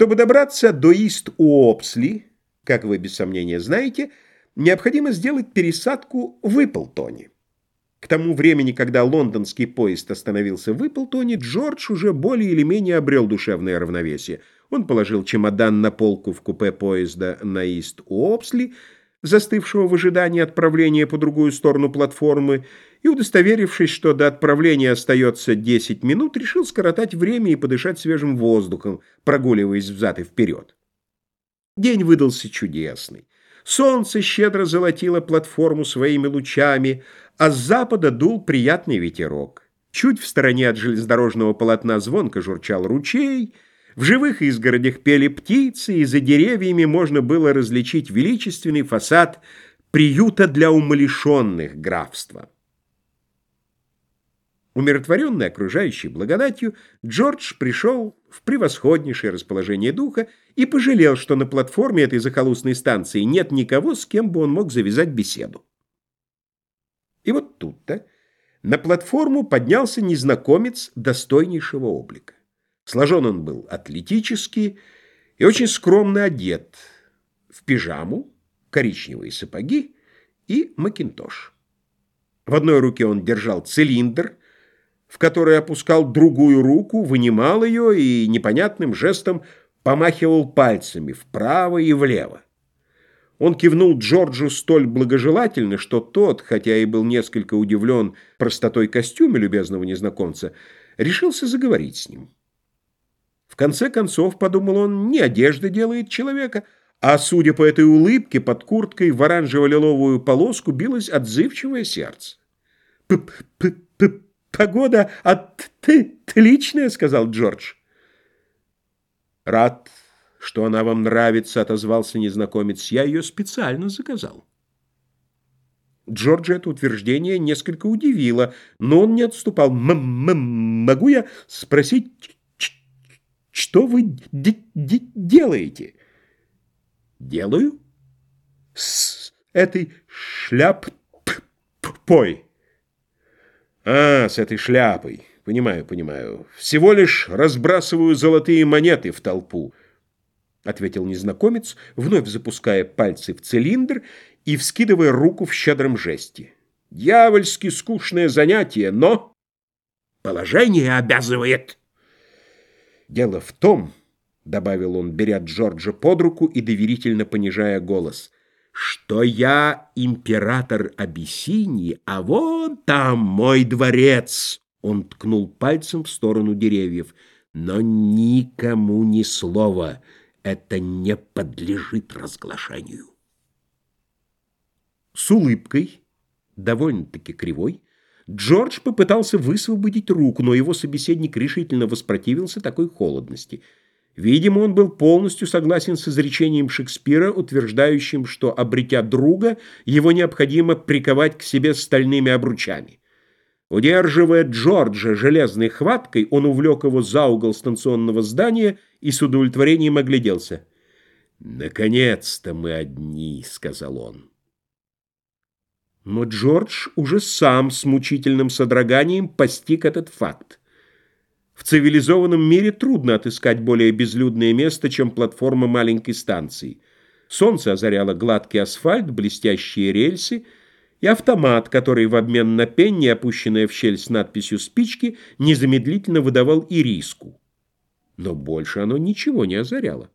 Чтобы добраться до Ист-Уопсли, как вы без сомнения знаете, необходимо сделать пересадку в Иплтоне. К тому времени, когда лондонский поезд остановился в Иплтоне, Джордж уже более или менее обрел душевное равновесие. Он положил чемодан на полку в купе поезда на Ист-Уопсли, застывшего в ожидании отправления по другую сторону платформы, и, удостоверившись, что до отправления остается 10 минут, решил скоротать время и подышать свежим воздухом, прогуливаясь взад и вперед. День выдался чудесный. Солнце щедро золотило платформу своими лучами, а с запада дул приятный ветерок. Чуть в стороне от железнодорожного полотна звонко журчал ручей — в живых изгородях пели птицы, и за деревьями можно было различить величественный фасад приюта для умалишенных графства. Умиротворенный окружающей благодатью, Джордж пришел в превосходнейшее расположение духа и пожалел, что на платформе этой захолустной станции нет никого, с кем бы он мог завязать беседу. И вот тут-то на платформу поднялся незнакомец достойнейшего облика. Сложен он был атлетически и очень скромно одет в пижаму, коричневые сапоги и макинтош. В одной руке он держал цилиндр, в который опускал другую руку, вынимал ее и непонятным жестом помахивал пальцами вправо и влево. Он кивнул Джорджу столь благожелательно, что тот, хотя и был несколько удивлен простотой костюма любезного незнакомца, решился заговорить с ним. В конце концов, подумал он, не одежда делает человека, а, судя по этой улыбке, под курткой в оранжево-лиловую полоску билось отзывчивое сердце. П -п -п «Погода отличная», — сказал Джордж. «Рад, что она вам нравится», — отозвался незнакомец. «Я ее специально заказал». Джорджа это утверждение несколько удивило, но он не отступал. «М -м «Могу я спросить, что вы делаете? Делаю? С этой шляпой. А, с этой шляпой. Понимаю, понимаю. Всего лишь разбрасываю золотые монеты в толпу, ответил незнакомец, вновь запуская пальцы в цилиндр и вскидывая руку в щедром жесте. Дьявольски скучное занятие, но положение обязывает. «Дело в том», — добавил он, беря Джорджа под руку и доверительно понижая голос, «что я император Абиссинии, а вон там мой дворец!» Он ткнул пальцем в сторону деревьев. «Но никому ни слова. Это не подлежит разглашению». С улыбкой, довольно-таки кривой, Джордж попытался высвободить руку, но его собеседник решительно воспротивился такой холодности. Видимо, он был полностью согласен с изречением Шекспира, утверждающим, что, обретя друга, его необходимо приковать к себе стальными обручами. Удерживая Джорджа железной хваткой, он увлек его за угол станционного здания и с удовлетворением огляделся. «Наконец-то мы одни», — сказал он. Но Джордж уже сам с мучительным содроганием постиг этот факт. В цивилизованном мире трудно отыскать более безлюдное место, чем платформа маленькой станции. Солнце озаряло гладкий асфальт, блестящие рельсы и автомат, который в обмен на пенни, опущенная в щель с надписью «Спички», незамедлительно выдавал ириску. Но больше оно ничего не озаряло.